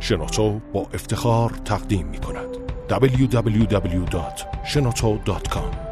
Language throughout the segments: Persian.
شنوتو با افتخار تقدیم می کند www.shenoto.com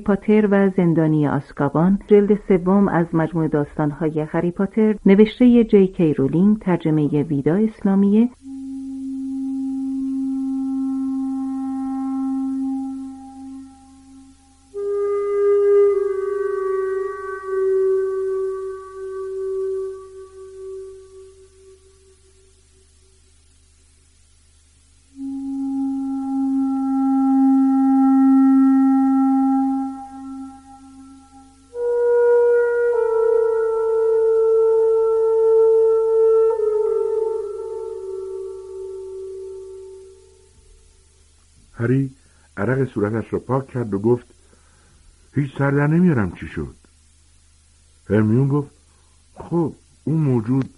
هری پاتر و زندانی آسکابان جلد سوم از مجموع داستانهای هری پاتر نوشته جی کی رولینگ ترجمه ویدا اسلامیه صورتش را پاک کرد و گفت هیچ سر در نمیارم چی شد. هرمیون گفت خب اون موجود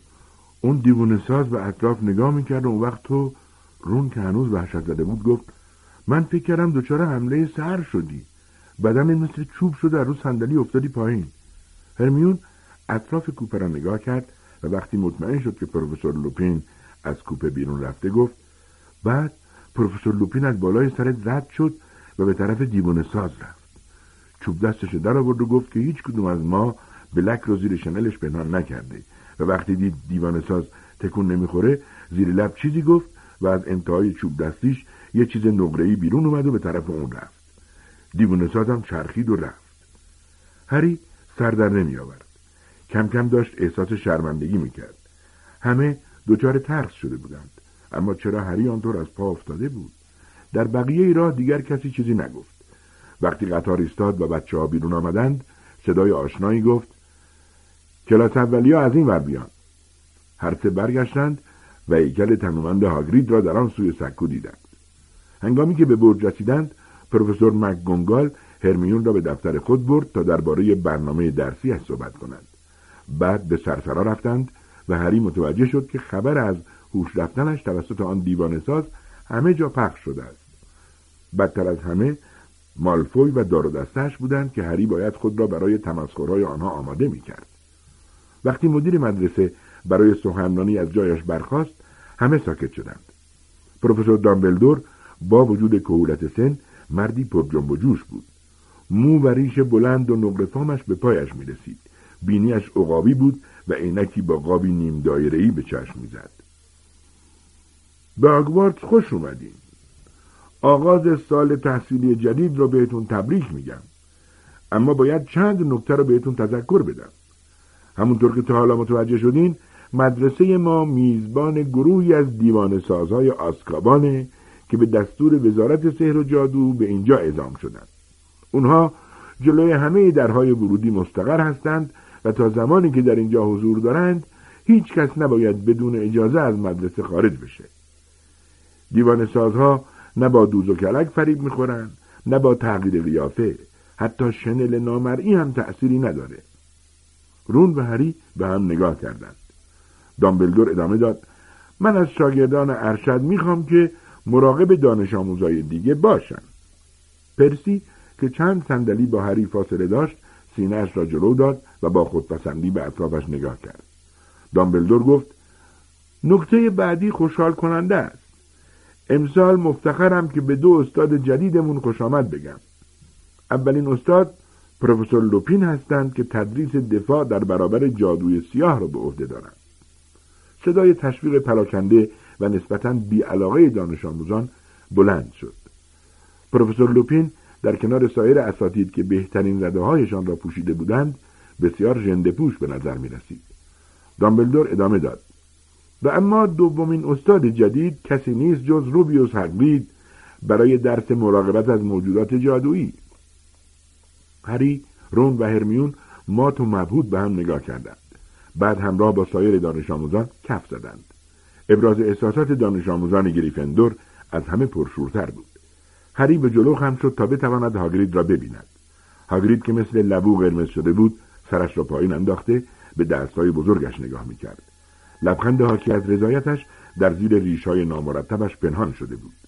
اون دیوونه ساز به اطراف نگاه می‌کرد و اون وقت تو رون که هنوز وحشت زده بود گفت من فکر کردم دچار حمله سر شدی. بدن مثل چوب شده در رو صندلی افتادی پایین. هرمیون اطراف کوپه را نگاه کرد و وقتی مطمئن شد که پروفسور لوپین از کوپه بیرون رفته گفت بعد پروفسور لوپین از بالای سرت رد شد و به طرف دیوانه ساز رفت. چوب دستش در آورد و گفت که هیچ کدوم از ما بلک رو زیر شنلش پنهان نکرده. و وقتی دید دیوانه ساز تکون نمی‌خوره زیر لب چیزی گفت و از انتهای چوب دستیش یه چیز نقره‌ای بیرون اومد و به طرف اون رفت. دیوانه ساز هم چرخید و رفت. هری سر در نمی آورد. کم کم داشت احساس شرمندگی می‌کرد. همه دچار ترس شده بودند. اما چرا هری آنطور از پا افتاده بود؟ در بقیه راه دیگر کسی چیزی نگفت. وقتی قطار ایستاد و بچه ها بیرون آمدند صدای آشنایی گفت کلاس اولیا از این ور بیان. هر سه برگشتند و هیکل تنومند هاگرید را در آن سوی سکو دیدند. هنگامی که به برج رسیدند پروفسور مکگونگال هرمیون را به دفتر خود برد تا درباره برنامه درسیش صحبت کنند. بعد به سرسرا رفتند و هری متوجه شد که خبر از هوش رفتنش توسط آن دیوانه ساز همه جا پخش شده است. بدتر از همه مالفوی و دار دستش بودند که هری باید خود را برای تمسخرهای آنها آماده می‌کرد وقتی مدیر مدرسه برای سخنرانی از جایش برخاست همه ساکت شدند پروفسور دامبلدور با وجود کهولت سن مردی پر جنب و جوش بود مو و ریش بلند و نقره فامش به پایش می رسید بینیش عقابی بود و عینکی با قابی نیم دایره‌ای به چشم می‌زد. به آگوارد خوش اومدین. آغاز سال تحصیلی جدید رو بهتون تبریک میگم. اما باید چند نکته رو بهتون تذکر بدم. همونطور که تا حالا متوجه شدین مدرسه ما میزبان گروهی از دیوان سازهای آسکابانه که به دستور وزارت سحر و جادو به اینجا اعزام شدند. اونها جلوی همه درهای ورودی مستقر هستند و تا زمانی که در اینجا حضور دارند هیچ کس نباید بدون اجازه از مدرسه خارج بشه. دیوان سازها نه با دوز و کلک فریب می‌خورند نه با تغییر قیافه حتی شنل نامرئی هم تأثیری نداره. رون و هری به هم نگاه کردند. دامبلدور ادامه داد من از شاگردان ارشد می‌خوام که مراقب دانش آموزای دیگه باشن. پرسی که چند صندلی با هری فاصله داشت سینهاش را جلو داد و با خودپسندی به اطرافش نگاه کرد. دامبلدور گفت نکته بعدی خوشحال کننده است. امسال مفتخرم که به دو استاد جدیدمون خوش آمد بگم. اولین استاد پروفسور لوپین هستند که تدریس دفاع در برابر جادوی سیاه را به عهده دارند. صدای تشویق پراکنده و نسبتاً بیعلاقه دانش آموزان بلند شد. پروفسور لوپین در کنار سایر اساتید که بهترین رده هایشان را پوشیده بودند بسیار ژنده پوش به نظر می رسید. دامبلدور ادامه داد. و اما دومین استاد جدید کسی نیست جز روبیوس هگرید برای درس مراقبت از موجودات جادویی. هری، رون و هرمیون مات و مبهود به هم نگاه کردند. بعد همراه با سایر دانش آموزان کف زدند. ابراز احساسات دانش آموزان گریفندور از همه پرشورتر بود هری به جلو خم شد تا بتواند هاگرید را ببیند هاگرید که مثل لبو قرمز شده بود سرش را پایین انداخته به دستهای بزرگش نگاه می‌کرد لبخند حاکی از رضایتش در زیر ریشهای نامرتبش پنهان شده بود.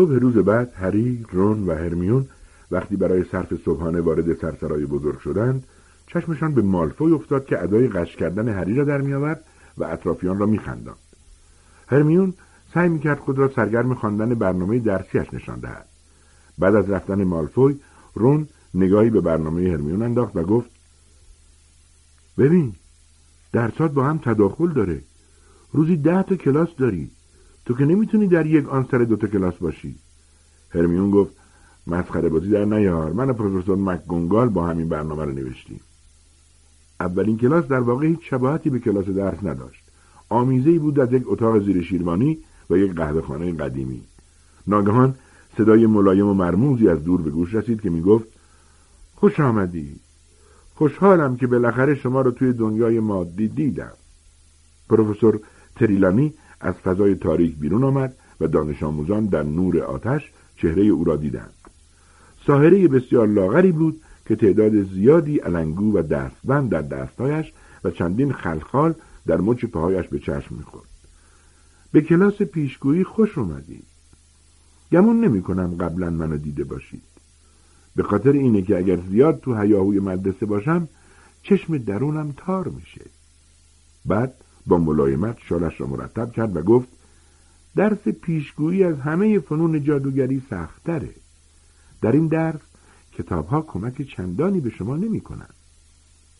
صبح روز بعد هری، رون و هرمیون وقتی برای صرف صبحانه وارد سرسرای بزرگ شدند چشمشان به مالفوی افتاد که ادای قش کردن هری را در میآورد و اطرافیان را میخنداند. هرمیون سعی می‌کرد خود را سرگرم خواندن برنامه درسیش نشان دهد. بعد از رفتن مالفوی رون نگاهی به برنامه هرمیون انداخت و گفت ببین درسات با هم تداخل داره. روزی ده تا کلاس داری. تو که نمی‌تونی در یک آن سر دوتا کلاس باشی. هرمیون گفت مسخره بازی در نیار. من و پروفسور مکگونگال با همین برنامه رو نوشتیم. اولین کلاس در واقع هیچ شباهتی به کلاس درس نداشت. آمیزه بود از یک اتاق زیر شیروانی و یک قهوه خانه قدیمی. ناگهان صدای ملایم و مرموزی از دور به گوش رسید که می‌گفت خوش آمدی. خوشحالم که بالاخره شما رو توی دنیای مادی دیدم. پروفسور تریلانی از فضای تاریک بیرون آمد و دانش آموزان در نور آتش چهره او را دیدند. ساهره بسیار لاغری بود که تعداد زیادی علنگو و دستبند در دستهایش و چندین خلخال در مچ پاهایش به چشم می‌خورد. به کلاس پیشگویی خوش اومدید. گمون نمی کنم قبلا منو دیده باشید. به خاطر اینه که اگر زیاد تو هیاهوی مدرسه باشم چشم درونم تار میشه. بعد با ملایمت شالش را مرتب کرد و گفت درس پیشگویی از همه فنون جادوگری سختره در این درس کتابها کمک چندانی به شما نمی کنند.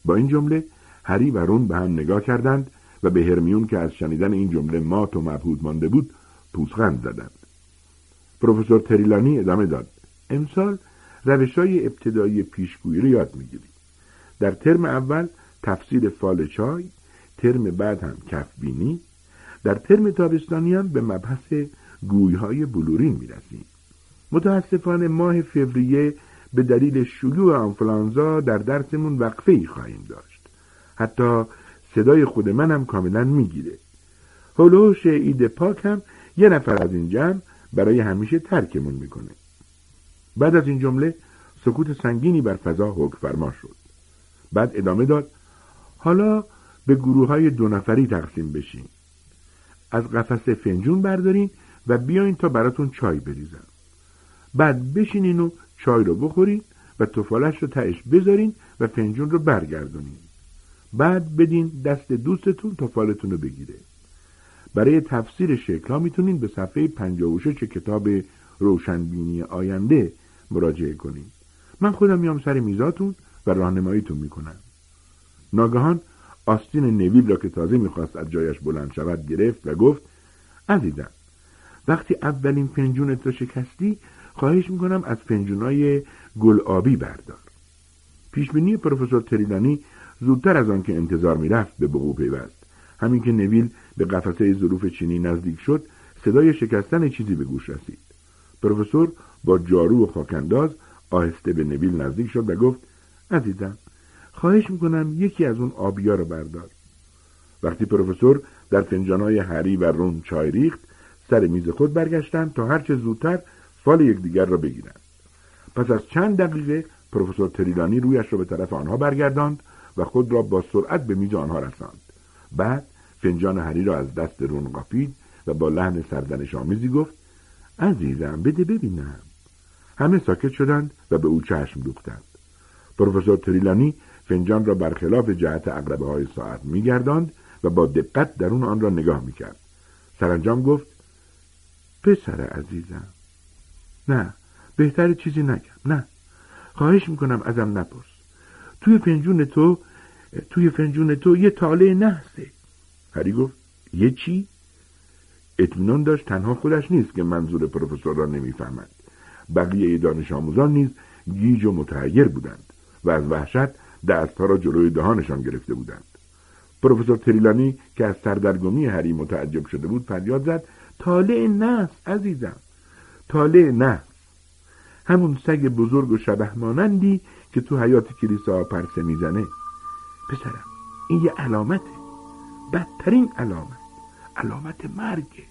با این جمله هری و رون به هم نگاه کردند و به هرمیون که از شنیدن این جمله مات و مبهود مانده بود پوزخند زدند. پروفسور تریلانی ادامه داد امسال روش های ابتدایی پیشگویی رو یاد می‌گیرید. در ترم اول تفسیر فال چای ترم بعد هم کفبینی در ترم تابستانی هم به مبحث گویهای بلورین می‌رسیم. متاسفانه ماه فوریه به دلیل شیوع آنفلانزا در درسمون وقفه ای خواهیم داشت. حتی صدای خود منم کاملا می‌گیره. هلوش عید پاک هم یه نفر از این جمع برای همیشه ترکمون می‌کنه. بعد از این جمله سکوت سنگینی بر فضا حکم فرما شد. بعد ادامه داد حالا به گروه های دو نفری تقسیم بشین. از قفس فنجون بردارین و بیاین تا براتون چای بریزم. بعد بشینین و چای رو بخورین و توفالش رو تهش بذارین و فنجون رو برگردونین. بعد بدین دست دوستتون توفالتون رو بگیره. برای تفسیر شکل ها می‌تونین به صفحه 56 کتاب روشنبینی آینده مراجعه کنین. من خودم میام سر میزاتون و راهنماییتون می‌کنم. ناگهان آستین نویل را که تازه می‌خواست از جایش بلند شود گرفت و گفت عزیزم وقتی اولین فنجونت را شکستی خواهش می‌کنم از فنجونای گل آبی بردار. پیشبینی پروفسور تریلانی زودتر از آن که انتظار می‌رفت به بقوع پیوست. همین که نویل به قفسه ظروف چینی نزدیک شد صدای شکستن چیزی به گوش رسید. پروفسور با جارو و خاکنداز آهسته به نویل نزدیک شد و گفت عزیزم خواهش می‌کنم یکی از اون آبیا رو بردار. وقتی پروفسور در فنجانهای هری و رون چای ریخت سر میز خود برگشتند تا هرچه زودتر فال یکدیگر را بگیرند پس از چند دقیقه پروفسور تریلانی رویش را به طرف آنها برگرداند و خود را با سرعت به میز آنها رساند. بعد فنجان هری را از دست رون قاپید و با لحن سردنش آمیزی گفت عزیزم بده ببینم. همه ساکت شدند و به او چشم دوختند. پروفسور تریلانی فنجان را برخلاف جهت اقربه های ساعت میگرداند و با دقت درون آن را نگاه می‌کرد. سرانجام گفت پسر عزیزم. نه بهتر چیزی نگم. نه خواهش می‌کنم ازم نپرس. توی فنجون تو توی فنجون تو یه تاله نحسه. هری گفت یه چی؟ اطمینان داشت تنها خودش نیست که منظور پروفسور را نمی‌فهمد. بقیه دانش آموزان نیز گیج و متحیر بودند و از وحشت دستها را جلوی دهانشان گرفته بودند. پروفسور تریلانی که از سردرگمی هری متعجب شده بود فریاد زد طالع نفس عزیزم طالع نفس همون سگ بزرگ و شبه مانندی که تو حیات کلیسا پرسه می‌زنه. پسرم این یه علامته بدترین علامت علامت مرگه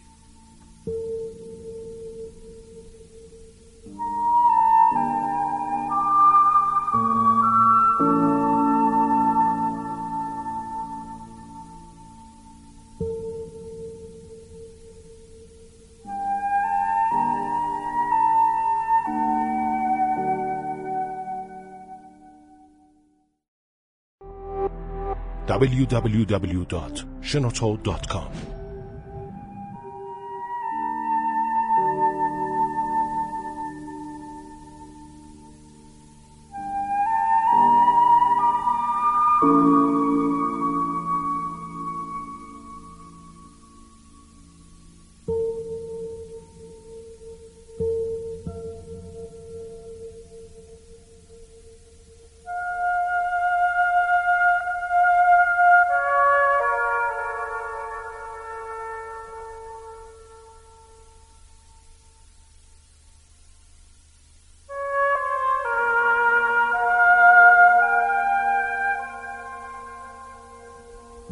www.shenoto.com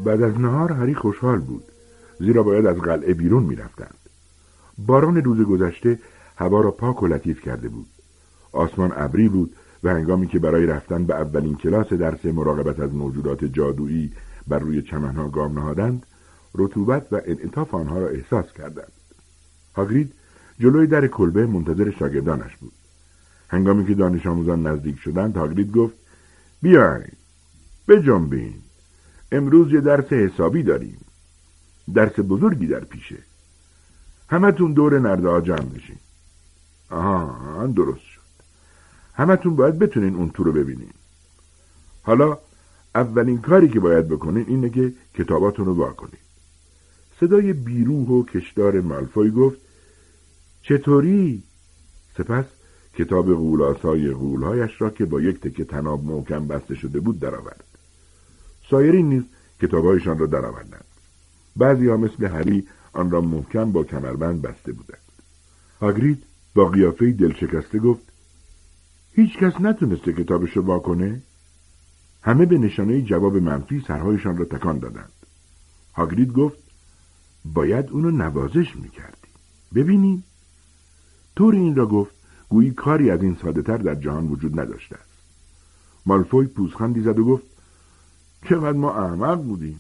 بعد از نهار هری خوشحال بود زیرا باید از قلعه بیرون می‌رفتند. باران روز گذشته هوا را پاک و لطیف کرده بود. آسمان ابری بود و هنگامی که برای رفتن به اولین کلاس درس مراقبت از موجودات جادویی بر روی چمنها گام نهادند رطوبت و انعطاف آنها را احساس کردند. هاگرید جلوی در کلبه منتظر شاگردانش بود. هنگامی که دانش آموزان نزدیک شدند هاگرید گفت بیاین بجنبین. امروز یه درس حسابی داریم. درس بزرگی در پیشه. همتون دور نرده ها جمع بشین. آها درست شد. همتون باید بتونین اون تو رو ببینین. حالا اولین کاری که باید بکنین اینه که کتاباتون رو واکنین صدای بیروح و کشدار مالفوی گفت چطوری؟ سپس کتاب غولاسای غولهایش را که با یک تکه تناب محکم بسته شده بود درآورد. سایرین نیز کتابهایشان را درآوردند. بعضی ها مثل هری آن را محکم با کمربند بسته بودند. هاگرید با قیافه دلشکسته گفت هیچ کس نتونسته کتابش را واکنه همه به نشانه جواب منفی سرهایشان را تکان دادند. هاگرید گفت باید اونو نوازش می‌کردی ببینیم. طور این را گفت گویی کاری از این ساده تر در جهان وجود نداشته است. مالفوی پوزخندی زد و گفت چقدر ما احمق بودیم.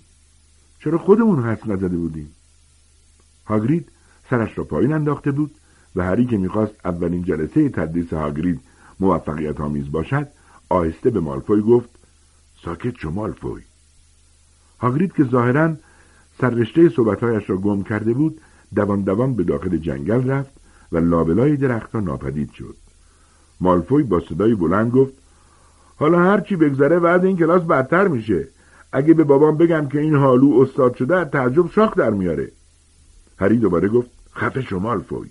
چرا خودمون حس نزده بودیم؟ هاگرید سرش را پایین انداخته بود و هری که می‌خواست اولین جلسه تدریس هاگرید موفقیت آمیز باشد آهسته به مالفوی گفت ساکت شو مالفوی. هاگرید که ظاهرا سررشته صحبتهایش را گم کرده بود دوان دوان به داخل جنگل رفت و لابلای درختها ناپدید شد. مالفوی با صدای بلند گفت حالا هرچی بگذره بعد این کلاس بدتر میشه. اگه به بابام بگم که این حالو استاد شده تعجب شاخ در میاره. هری دوباره گفت خفه شما الفوی.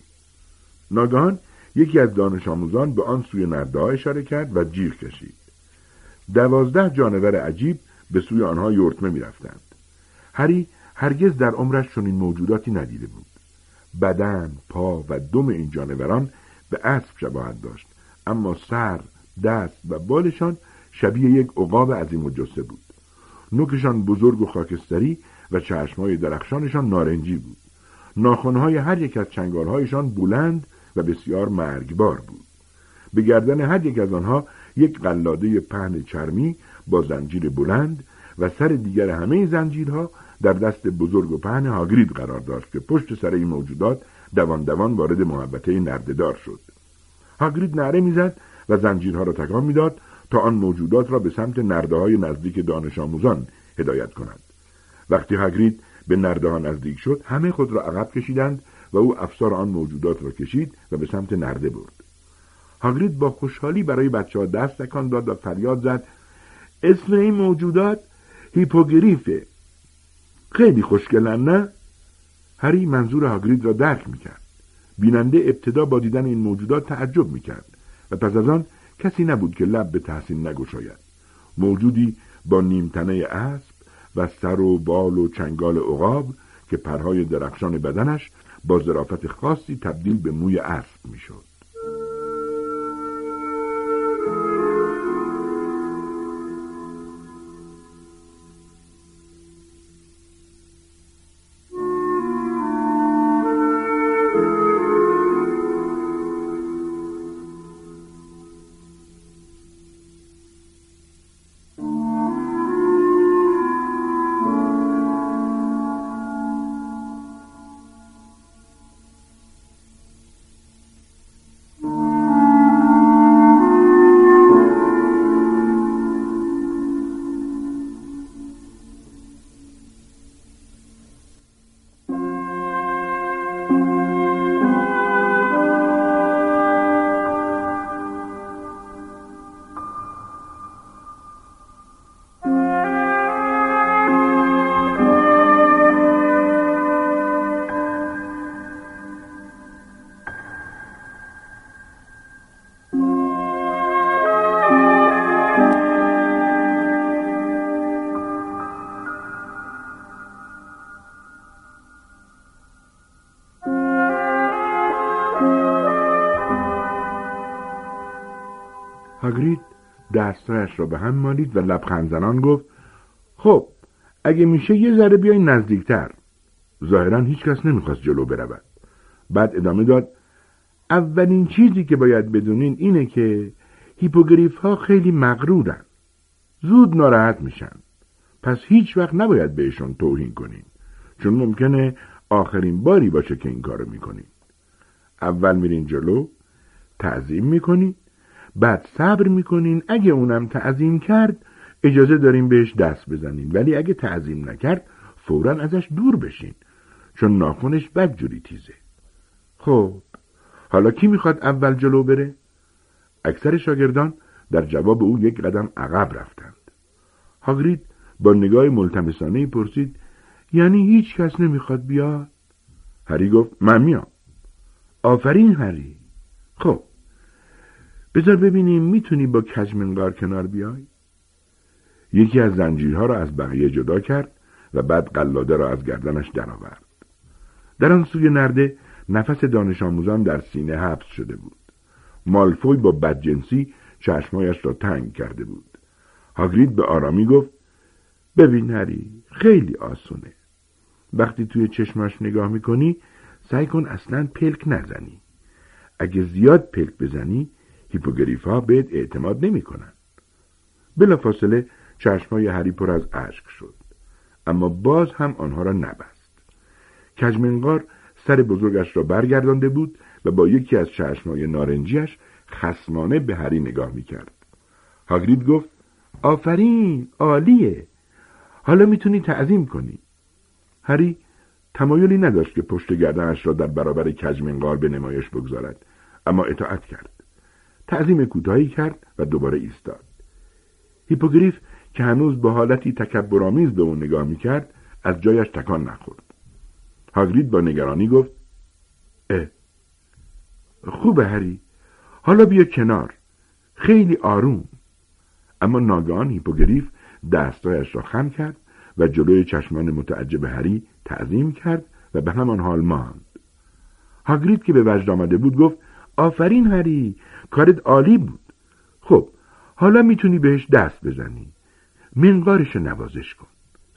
ناگهان یکی از دانش آموزان به آن سوی نرده اشاره کرد و جیغ کشید. دوازده جانور عجیب به سوی آنها یورتمه می‌رفتند. هری هرگز در عمرش چنین موجوداتی ندیده بود. بدن پا و دم این جانوران به اسب شباهت داشت. اما سر دست و بالشان شبیه یک عقاب عظیم و جسه بود. نوکشان بزرگ و خاکستری و چشمهای درخشانشان نارنجی بود. ناخونهای هر یک از چنگارهایشان بلند و بسیار مرگبار بود. به گردن هر یک از آنها یک قلاده پهن چرمی با زنجیر بلند و سر دیگر همه زنجیرها در دست بزرگ و پهن هاگرید قرار داشت که پشت سر این موجودات دوان دوان وارد محبته نردهدار شد. هاگرید نعره می‌زد و زنجیرها را تکان می‌داد تا آن موجودات را به سمت نرده های نزدیک دانش آموزان هدایت کند وقتی هگرید به نرده ها نزدیک شد همه خود را عقب کشیدند و او افسار آن موجودات را کشید و به سمت نرده برد. هاگرید با خوشحالی برای بچه ها دست تکان داد و فریاد زد اسم این موجودات هیپوگریفه. خیلی خوشگلن نه؟ هری منظور هاگرید را درک می‌کرد. بیننده ابتدا با دیدن این موجودات تعجب می‌کرد. و پس از آن کسی نبود که لب به تحسین نگشاید. موجودی با نیمتنه اسب و سر و بال و چنگال عقاب که پرهای درخشان بدنش با ظرافت خاصی تبدیل به موی اسب می‌شد. دستایش را به هم مالید و لبخند زنان گفت خب اگه میشه یه ذره بیاین نزدیکتر. ظاهرا هیچ کس نمی‌خواست جلو برود. بعد ادامه داد اولین چیزی که باید بدونین اینه که هیپوگریف ها خیلی مغرورن. زود ناراحت میشن. پس هیچ وقت نباید بهشون توهین کنین. چون ممکنه آخرین باری باشه که این کارو می‌کنین. اول میرین جلو تعظیم می‌کنین. بعد صبر می‌کنین. اگه اونم تعظیم کرد اجازه داریم بهش دست بزنین ولی اگه تعظیم نکرد فورا ازش دور بشین. چون ناخونش بدجوری تیزه. خب حالا کی می‌خواد اول جلو بره؟ اکثر شاگردان در جواب او یک قدم عقب رفتند. هاگرید با نگاه ملتمسانه پرسید یعنی هیچ کس نمی‌خواد بیاد؟ هری گفت من میام. آفرین هری. خب. بذار ببینیم می‌تونی با کجمنگار کنار بیای؟ یکی از زنجیرها را از بقیه جدا کرد و بعد قلاده را از گردنش درآورد. در آن سوی نرده نفس دانش آموزان در سینه حبس شده بود. مالفوی با بدجنسی چشمایش را تنگ کرده بود. هاگرید به آرامی گفت ببین هری خیلی آسونه. وقتی توی چشماش نگاه می‌کنی سعی کن اصلا پلک نزنی. اگه زیاد پلک بزنی هیپوگریف ها بهت اعتماد نمی کنن. بلا فاصله چشمای هری پر از اشک شد. اما باز هم آنها را نبست. کجمنگار سر بزرگش را برگردانده بود و با یکی از چشمای نارنجیش خسمانه به هری نگاه می کرد. هاگرید گفت آفرین عالیه حالا می‌تونی تعظیم کنی هری تمایلی نداشت که پشت گردنش را در برابر کجمنگار به نمایش بگذارد اما اطاعت کرد تعظیم کوتاهی کرد و دوباره ایستاد. هیپوگریف که هنوز با حالتی تکبرآمیز به اون نگاه می‌کرد از جایش تکان نخورد. هاگرید با نگرانی گفت اه خوبه هری حالا بیا کنار. خیلی آروم. اما ناگهان هیپوگریف دستایش را خم کرد و جلوی چشمان متعجب هری تعظیم کرد و به همان حال ماند. هاگرید که به وجد آمده بود گفت آفرین هری کارت عالی بود. خب حالا می‌تونی بهش دست بزنی. منقارش نوازش کن.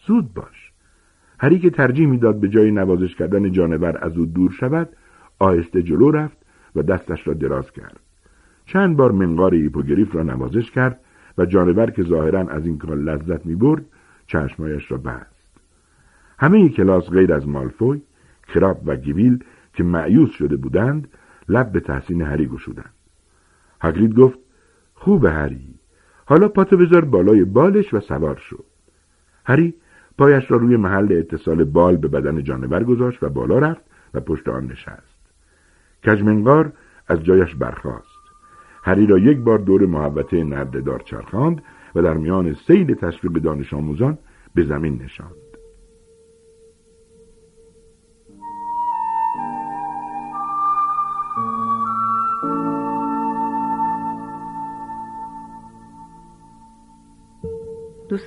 زود باش. هری که ترجیح می‌داد به جای نوازش کردن جانور از او دور شود آهسته جلو رفت و دستش را دراز کرد. چند بار منقار هیپوگریف را نوازش کرد و جانور که ظاهرا از این کار لذت می‌برد چشمایش را بست. همه کلاس غیر از مالفوی کراب و گیویل که معیوس شده بودند لب به تحسین هری گشودند. هاگرید گفت خوب هری. حالا پاتو بذار بالای بالش و سوار شد هری پایش را روی محل اتصال بال به بدن جانور گذاشت و بالا رفت و پشت آن نشست. کجمنگار از جایش برخاست. هری را یک بار دور محوطه نردهدار چرخاند و در میان سیل تشویق دانش آموزان به زمین نشاند.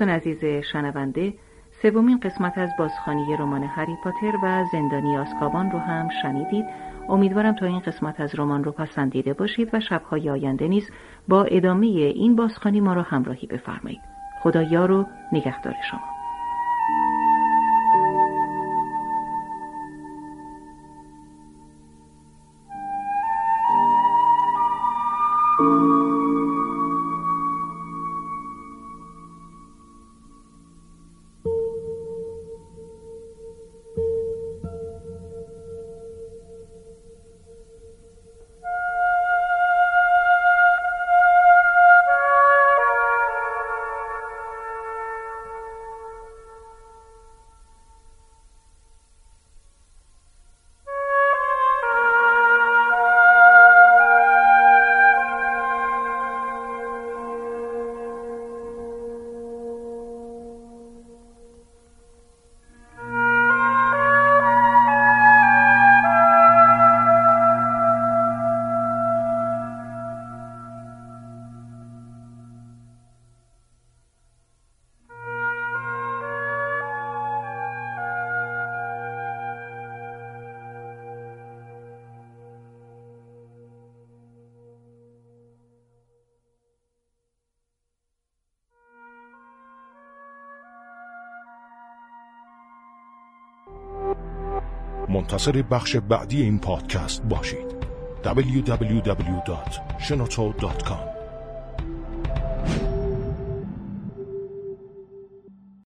دوستان عزیز شنونده سومین قسمت از بازخانی رمان هری پاتر و زندانی آسکابان رو هم شنیدید. امیدوارم تا این قسمت از رمان رو پسندیده باشید و شبهای آینده نیز با ادامه این بازخانی ما را همراهی بفرمایید. خدا یار و نگهدار شما. منتظر بخش بعدی این پادکست باشید. www.shenoto.com